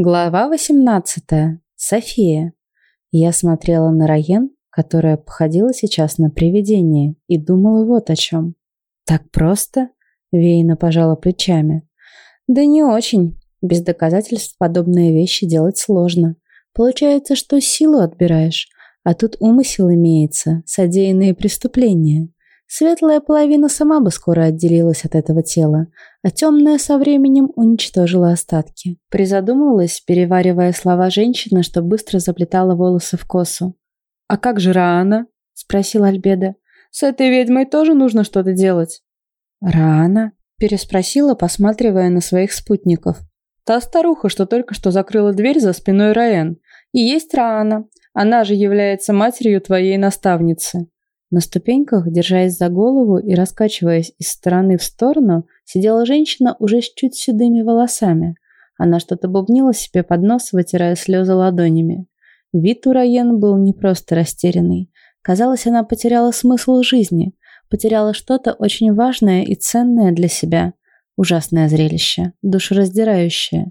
Глава 18. София. Я смотрела на Раен, которая походила сейчас на привидение, и думала вот о чем. «Так просто?» – Вейна пожала плечами. «Да не очень. Без доказательств подобные вещи делать сложно. Получается, что силу отбираешь, а тут умысел имеется, содеянные преступления. Светлая половина сама бы скоро отделилась от этого тела, а темная со временем уничтожила остатки. Призадумывалась, переваривая слова женщины, что быстро заплетала волосы в косу. «А как же Раана?» – спросил Альбеда. «С этой ведьмой тоже нужно что-то делать». «Раана?» – переспросила, посматривая на своих спутников. «Та старуха, что только что закрыла дверь за спиной Раен. И есть Раана. Она же является матерью твоей наставницы». На ступеньках, держась за голову и раскачиваясь из стороны в сторону, сидела женщина уже с чуть седыми волосами. Она что-то бубнила себе под нос, вытирая слезы ладонями. Вид у Раен был не просто растерянный. Казалось, она потеряла смысл жизни, потеряла что-то очень важное и ценное для себя. Ужасное зрелище, душераздирающее.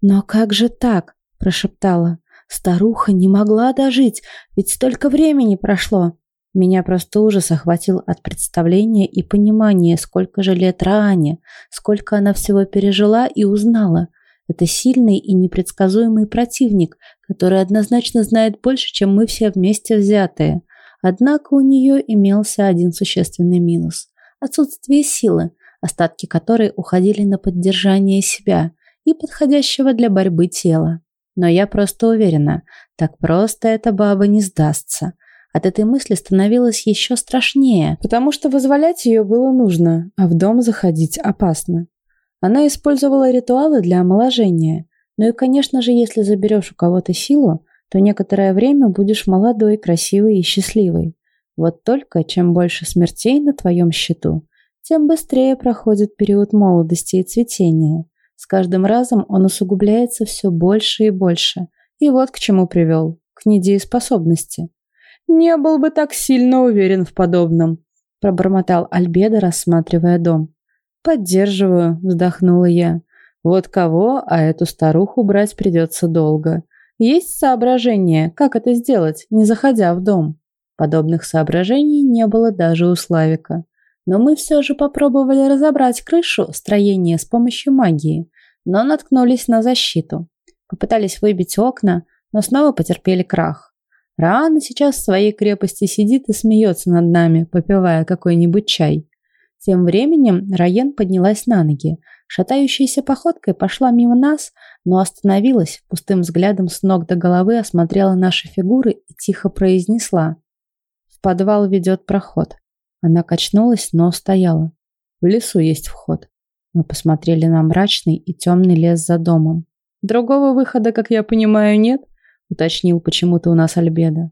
«Но как же так?» – прошептала. «Старуха не могла дожить, ведь столько времени прошло!» Меня просто ужас охватил от представления и понимания, сколько же лет Раане, сколько она всего пережила и узнала. Это сильный и непредсказуемый противник, который однозначно знает больше, чем мы все вместе взятые. Однако у нее имелся один существенный минус – отсутствие силы, остатки которой уходили на поддержание себя и подходящего для борьбы тела. Но я просто уверена, так просто эта баба не сдастся – от этой мысли становилось еще страшнее, потому что вызволять ее было нужно, а в дом заходить опасно. Она использовала ритуалы для омоложения. Ну и, конечно же, если заберешь у кого-то силу, то некоторое время будешь молодой, красивой и счастливой. Вот только чем больше смертей на твоем счету, тем быстрее проходит период молодости и цветения. С каждым разом он усугубляется все больше и больше. И вот к чему привел. К недееспособности. «Не был бы так сильно уверен в подобном», – пробормотал Альбедо, рассматривая дом. «Поддерживаю», – вздохнула я. «Вот кого, а эту старуху брать придется долго. Есть соображение, как это сделать, не заходя в дом?» Подобных соображений не было даже у Славика. Но мы все же попробовали разобрать крышу строения с помощью магии, но наткнулись на защиту. Попытались выбить окна, но снова потерпели крах. Раана сейчас в своей крепости сидит и смеется над нами, попивая какой-нибудь чай. Тем временем Раен поднялась на ноги, шатающейся походкой пошла мимо нас, но остановилась, пустым взглядом с ног до головы осмотрела наши фигуры и тихо произнесла. «В подвал ведет проход». Она качнулась, но стояла. В лесу есть вход. Мы посмотрели на мрачный и темный лес за домом. Другого выхода, как я понимаю, нет? Уточнил почему-то у нас Альбеда.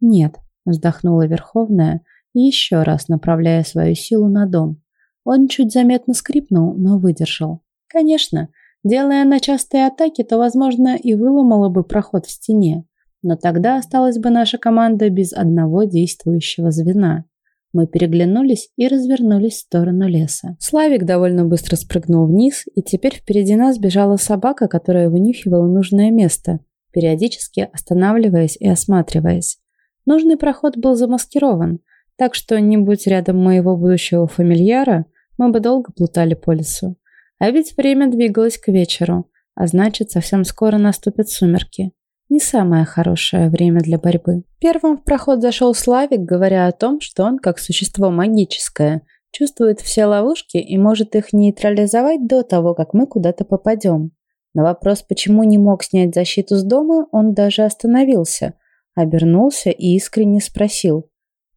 Нет, вздохнула Верховная, еще раз направляя свою силу на дом. Он чуть заметно скрипнул, но выдержал. Конечно, делая на частые атаки, то, возможно, и выломала бы проход в стене. Но тогда осталась бы наша команда без одного действующего звена. Мы переглянулись и развернулись в сторону леса. Славик довольно быстро спрыгнул вниз, и теперь впереди нас бежала собака, которая вынюхивала нужное место периодически останавливаясь и осматриваясь. Нужный проход был замаскирован, так что, не будь рядом моего будущего фамильяра, мы бы долго плутали по лесу. А ведь время двигалось к вечеру, а значит, совсем скоро наступят сумерки. Не самое хорошее время для борьбы. Первым в проход зашел Славик, говоря о том, что он, как существо магическое, чувствует все ловушки и может их нейтрализовать до того, как мы куда-то попадем. На вопрос, почему не мог снять защиту с дома, он даже остановился, обернулся и искренне спросил.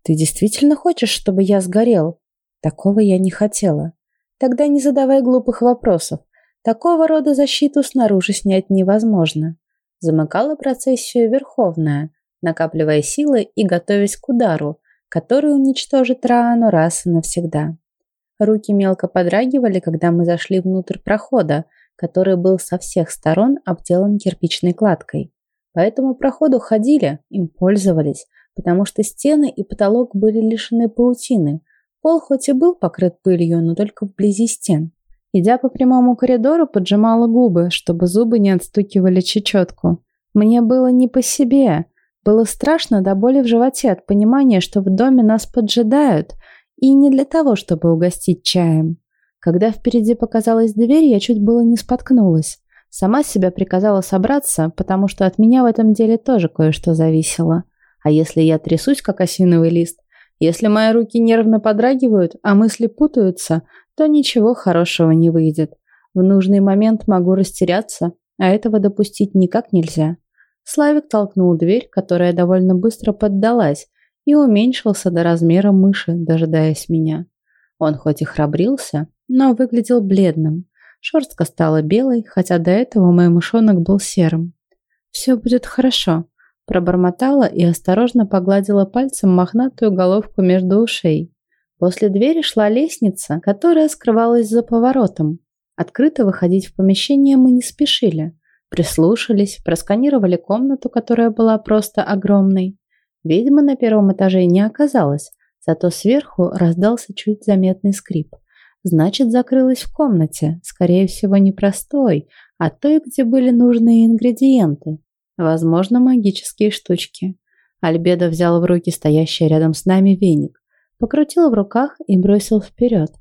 «Ты действительно хочешь, чтобы я сгорел?» Такого я не хотела. Тогда не задавай глупых вопросов. Такого рода защиту снаружи снять невозможно. Замыкала процессию Верховная, накапливая силы и готовясь к удару, который уничтожит Раану раз и навсегда. Руки мелко подрагивали, когда мы зашли внутрь прохода, который был со всех сторон обделан кирпичной кладкой. По этому проходу ходили, им пользовались, потому что стены и потолок были лишены паутины. Пол хоть и был покрыт пылью, но только вблизи стен. Идя по прямому коридору, поджимала губы, чтобы зубы не отстукивали чечетку. Мне было не по себе. Было страшно до боли в животе от понимания, что в доме нас поджидают, и не для того, чтобы угостить чаем. Когда впереди показалась дверь, я чуть было не споткнулась. Сама себя приказала собраться, потому что от меня в этом деле тоже кое-что зависело. А если я трясусь, как осиновый лист, если мои руки нервно подрагивают, а мысли путаются, то ничего хорошего не выйдет. В нужный момент могу растеряться, а этого допустить никак нельзя. Славик толкнул дверь, которая довольно быстро поддалась, и уменьшился до размера мыши, дожидаясь меня. Он хоть и храбрился, но выглядел бледным. Шерстка стала белой, хотя до этого мой мышонок был серым. «Все будет хорошо», – пробормотала и осторожно погладила пальцем мохнатую головку между ушей. После двери шла лестница, которая скрывалась за поворотом. Открыто выходить в помещение мы не спешили. Прислушались, просканировали комнату, которая была просто огромной. Ведьмы на первом этаже не оказалось, зато сверху раздался чуть заметный скрип. Значит, закрылась в комнате, скорее всего, не простой, а той, где были нужные ингредиенты. Возможно, магические штучки. Альбедо взял в руки стоящий рядом с нами веник покрутил в руках и бросил вперед.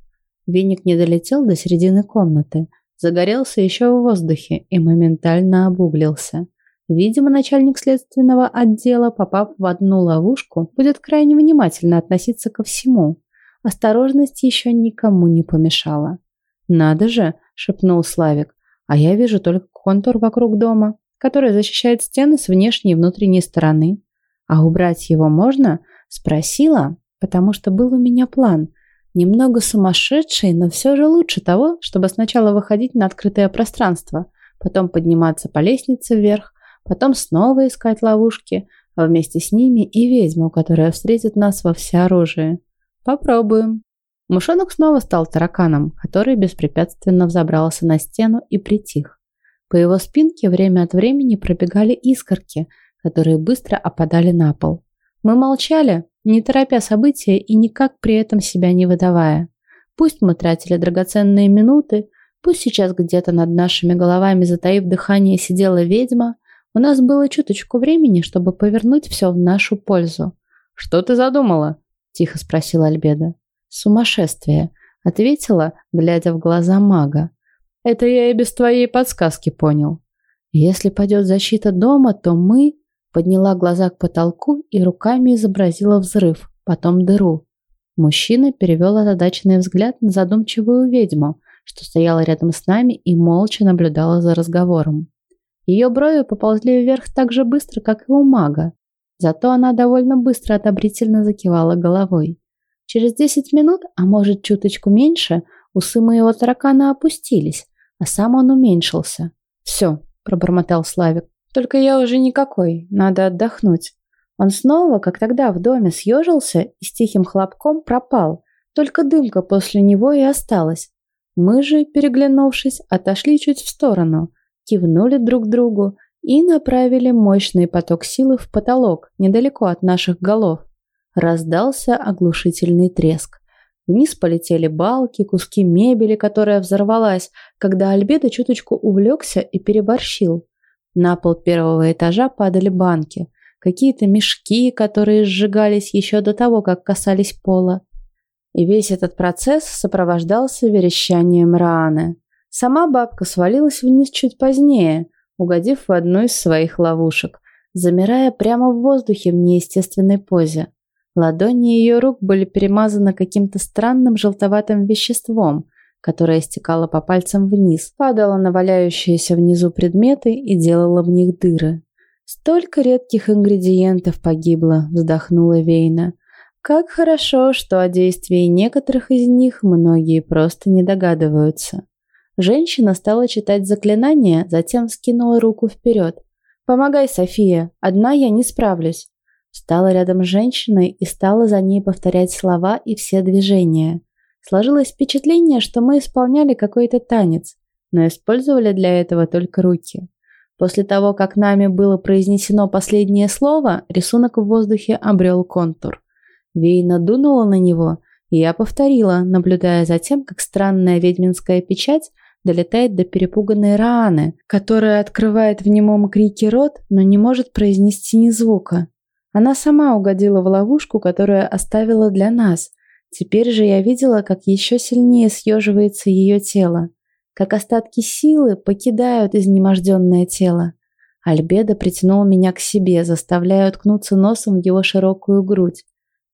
Веник не долетел до середины комнаты, загорелся еще в воздухе и моментально обуглился. Видимо, начальник следственного отдела, попав в одну ловушку, будет крайне внимательно относиться ко всему. Осторожность еще никому не помешала. «Надо же!» – шепнул Славик. «А я вижу только контур вокруг дома, который защищает стены с внешней и внутренней стороны. А убрать его можно?» – спросила, потому что был у меня план. Немного сумасшедший, но все же лучше того, чтобы сначала выходить на открытое пространство, потом подниматься по лестнице вверх, потом снова искать ловушки, а вместе с ними и ведьму, которая встретит нас во всеоружие. Попробуем. Мушонок снова стал тараканом, который беспрепятственно взобрался на стену и притих. По его спинке время от времени пробегали искорки, которые быстро опадали на пол. Мы молчали, не торопя события и никак при этом себя не выдавая. Пусть мы тратили драгоценные минуты, пусть сейчас где-то над нашими головами, затаив дыхание, сидела ведьма, у нас было чуточку времени, чтобы повернуть все в нашу пользу. «Что ты задумала?» – тихо спросила Альбеда. «Сумасшествие», – ответила, глядя в глаза мага. «Это я и без твоей подсказки понял. Если пойдет защита дома, то мы...» Подняла глаза к потолку и руками изобразила взрыв, потом дыру. Мужчина перевел озадаченный взгляд на задумчивую ведьму, что стояла рядом с нами и молча наблюдала за разговором. Ее брови поползли вверх так же быстро, как и у мага. Зато она довольно быстро одобрительно закивала головой. Через десять минут, а может чуточку меньше, усы моего таракана опустились, а сам он уменьшился. «Все», – пробормотал Славик, только я уже никакой, надо отдохнуть. Он снова, как тогда в доме, съежился и с тихим хлопком пропал. Только дымка после него и осталась. Мы же, переглянувшись, отошли чуть в сторону, кивнули друг другу и направили мощный поток силы в потолок, недалеко от наших голов. Раздался оглушительный треск. Вниз полетели балки, куски мебели, которая взорвалась, когда Альбедо чуточку увлекся и переборщил. На пол первого этажа падали банки, какие-то мешки, которые сжигались еще до того, как касались пола. И весь этот процесс сопровождался верещанием Рааны. Сама бабка свалилась вниз чуть позднее, угодив в одну из своих ловушек, замирая прямо в воздухе в неестественной позе. Ладони ее рук были перемазаны каким-то странным желтоватым веществом, которая стекала по пальцам вниз, падала на валяющиеся внизу предметы и делала в них дыры. «Столько редких ингредиентов погибло», – вздохнула Вейна. «Как хорошо, что о действии некоторых из них многие просто не догадываются». Женщина стала читать заклинание, затем скинула руку вперед. «Помогай, София, одна я не справлюсь». Стала рядом с женщиной и стала за ней повторять слова и все движения. Сложилось впечатление, что мы исполняли какой-то танец, но использовали для этого только руки. После того, как нами было произнесено последнее слово, рисунок в воздухе обрел контур. Вейна дунула на него, Я повторила, наблюдая за тем, как странная ведьминская печать долетает до перепуганной Рааны, которая открывает в немом крике рот, но не может произнести ни звука. Она сама угодила в ловушку, которую оставила для нас. Теперь же я видела, как еще сильнее съеживается ее тело, как остатки силы покидают изнеможденное тело. Альбедо притянул меня к себе, заставляя уткнуться носом в его широкую грудь.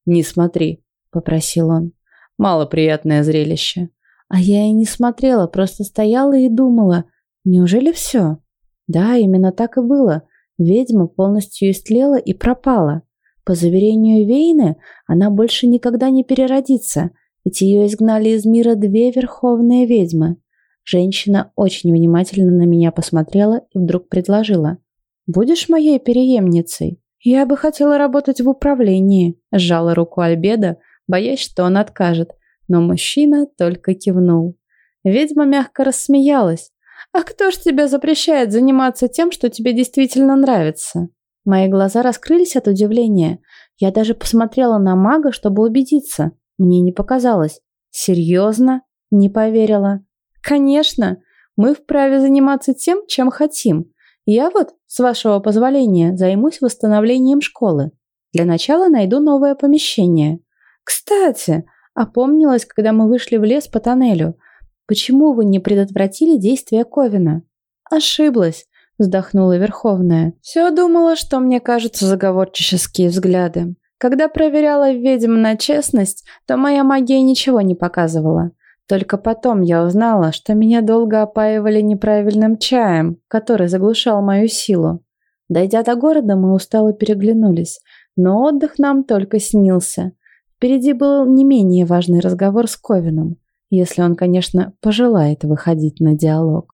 «Не смотри», — попросил он. «Малоприятное зрелище». А я и не смотрела, просто стояла и думала, неужели все? Да, именно так и было. Ведьма полностью истлела и пропала. По заверению Вейны, она больше никогда не переродится, ведь ее изгнали из мира две верховные ведьмы. Женщина очень внимательно на меня посмотрела и вдруг предложила. «Будешь моей переемницей?» «Я бы хотела работать в управлении», – сжала руку Альбеда, боясь, что он откажет, но мужчина только кивнул. Ведьма мягко рассмеялась. «А кто ж тебе запрещает заниматься тем, что тебе действительно нравится?» Мои глаза раскрылись от удивления. Я даже посмотрела на мага, чтобы убедиться. Мне не показалось. «Серьезно?» Не поверила. «Конечно! Мы вправе заниматься тем, чем хотим. Я вот, с вашего позволения, займусь восстановлением школы. Для начала найду новое помещение. Кстати, опомнилась, когда мы вышли в лес по тоннелю. Почему вы не предотвратили действия Ковина? Ошиблась, вздохнула Верховная. Все думала, что мне кажутся заговорческие взгляды. Когда проверяла ведьм на честность, то моя магия ничего не показывала. Только потом я узнала, что меня долго опаивали неправильным чаем, который заглушал мою силу. Дойдя до города, мы устало переглянулись, но отдых нам только снился. Впереди был не менее важный разговор с Ковином, если он, конечно, пожелает выходить на диалог.